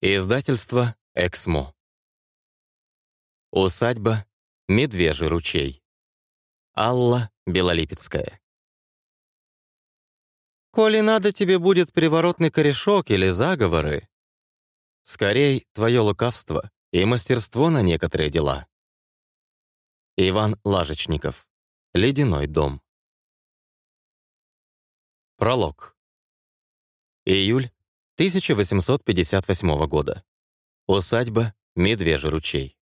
Издательство «Эксмо». Усадьба «Медвежий ручей». Алла Белолипецкая. «Коли надо тебе будет приворотный корешок или заговоры, скорей твое лукавство и мастерство на некоторые дела». Иван Лажечников. «Ледяной дом». Пролог. Июль 1858 года. Усадьба Медвежий ручей.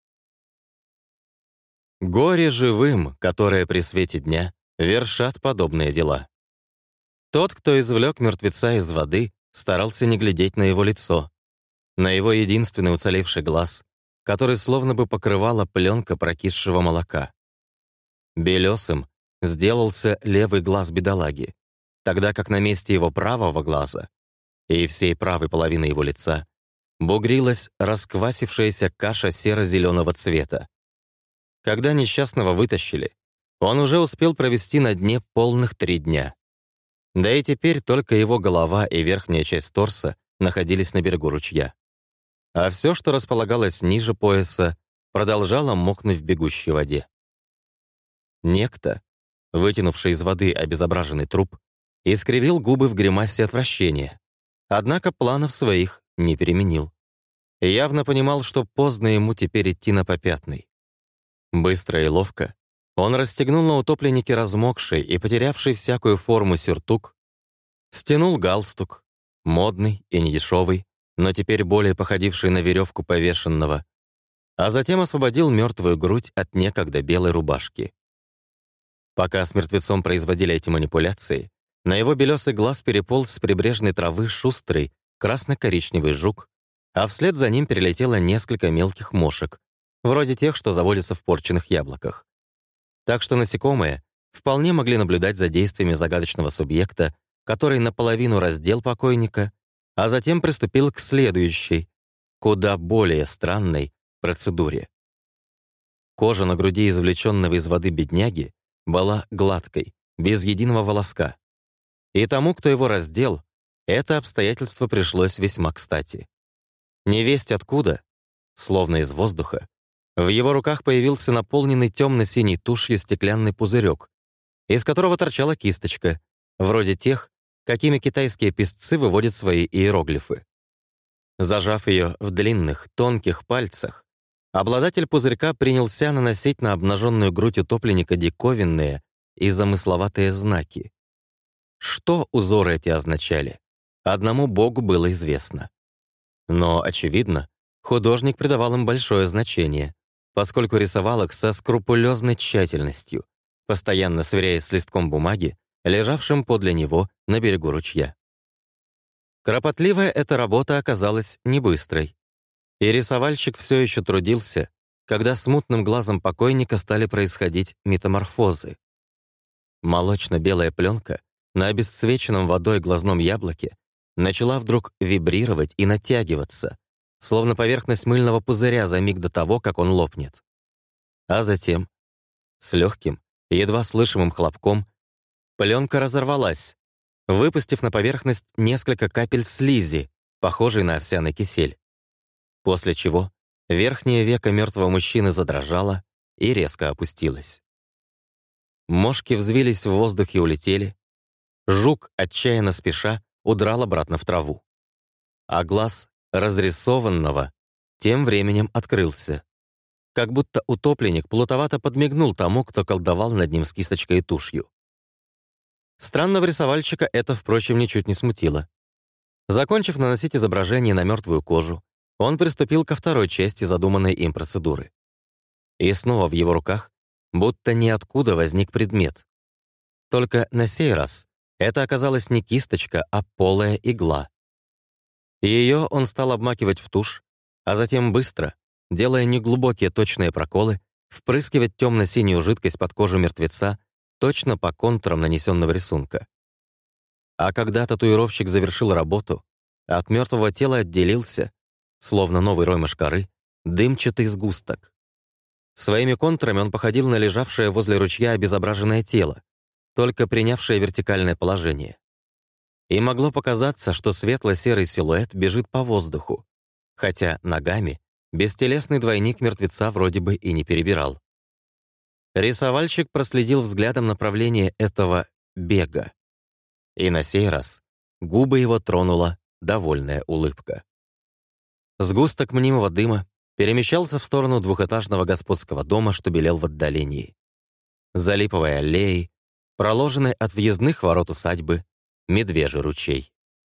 Горе живым, которые при свете дня вершат подобные дела. Тот, кто извлек мертвеца из воды, старался не глядеть на его лицо, на его единственный уцелевший глаз, который словно бы покрывала пленка прокисшего молока. Белесым сделался левый глаз бедолаги, тогда как на месте его правого глаза и всей правой половины его лица бугрилась расквасившаяся каша серо-зеленого цвета. Когда несчастного вытащили, он уже успел провести на дне полных три дня. Да и теперь только его голова и верхняя часть торса находились на берегу ручья. А все, что располагалось ниже пояса, продолжало мокнуть в бегущей воде. Некто, вытянувший из воды обезображенный труп, искривил губы в гримасе отвращения, Однако планов своих не переменил. Явно понимал, что поздно ему теперь идти на попятный. Быстро и ловко он расстегнул на утопленнике размокший и потерявший всякую форму сюртук, стянул галстук, модный и недешевый, но теперь более походивший на веревку повешенного, а затем освободил мертвую грудь от некогда белой рубашки. Пока с мертвецом производили эти манипуляции, на его белесый глаз переполз с прибрежной травы шустрый, красно-коричневый жук, а вслед за ним перелетело несколько мелких мошек, вроде тех, что заводятся в порченных яблоках. Так что насекомые вполне могли наблюдать за действиями загадочного субъекта, который наполовину раздел покойника, а затем приступил к следующей, куда более странной процедуре. Кожа на груди извлеченного из воды бедняги была гладкой, без единого волоска. И тому, кто его раздел, это обстоятельство пришлось весьма кстати. Невесть откуда, словно из воздуха, в его руках появился наполненный темно-синей тушью стеклянный пузырек, из которого торчала кисточка, вроде тех, какими китайские писцы выводят свои иероглифы. Зажав ее в длинных, тонких пальцах, обладатель пузырька принялся наносить на обнаженную грудь утопленника диковинные и замысловатые знаки. Что узоры эти означали, одному Богу было известно. Но, очевидно, художник придавал им большое значение, поскольку рисовал их со скрупулезной тщательностью, постоянно сверяясь с листком бумаги, лежавшим подле него на берегу ручья. Кропотливая эта работа оказалась не быстрой, и рисовальщик все еще трудился, когда смутным глазом покойника стали происходить метаморфозы. Молочно-белая пленка на обесцвеченном водой глазном яблоке начала вдруг вибрировать и натягиваться, словно поверхность мыльного пузыря за миг до того, как он лопнет. А затем, с легким, едва слышимым хлопком, пленка разорвалась, выпустив на поверхность несколько капель слизи, похожей на овсяный кисель. После чего верхнее веко мертвого мужчины задрожало и резко опустилось. Мошки взвились в воздух и улетели, Жук, отчаянно спеша, удрал обратно в траву. А глаз разрисованного тем временем открылся. Как будто утопленник плутовато подмигнул тому, кто колдовал над ним с кисточкой и тушью. Странного рисовальщика это, впрочем, ничуть не смутило. Закончив наносить изображение на мертвую кожу, он приступил ко второй части задуманной им процедуры. И снова в его руках будто ниоткуда возник предмет. Только на сей раз это оказалась не кисточка, а полая игла. Ее он стал обмакивать в тушь, а затем быстро, делая неглубокие точные проколы, впрыскивать темно-синюю жидкость под кожу мертвеца точно по контурам нанесенного рисунка. А когда татуировщик завершил работу, от мертвого тела отделился, словно новый рой мошкары, дымчатый сгусток. Своими контурами он походил на лежавшее возле ручья обезображенное тело, только принявшее вертикальное положение. И могло показаться, что светло-серый силуэт бежит по воздуху, хотя ногами бестелесный двойник мертвеца вроде бы и не перебирал. Рисовальщик проследил взглядом направление этого бега. И на сей раз губы его тронула довольная улыбка. Сгусток мнимого дыма перемещался в сторону двухэтажного господского дома, что белел в отдалении. За липовой аллеей, проложенной от въездных ворот усадьбы, медвежий ручей.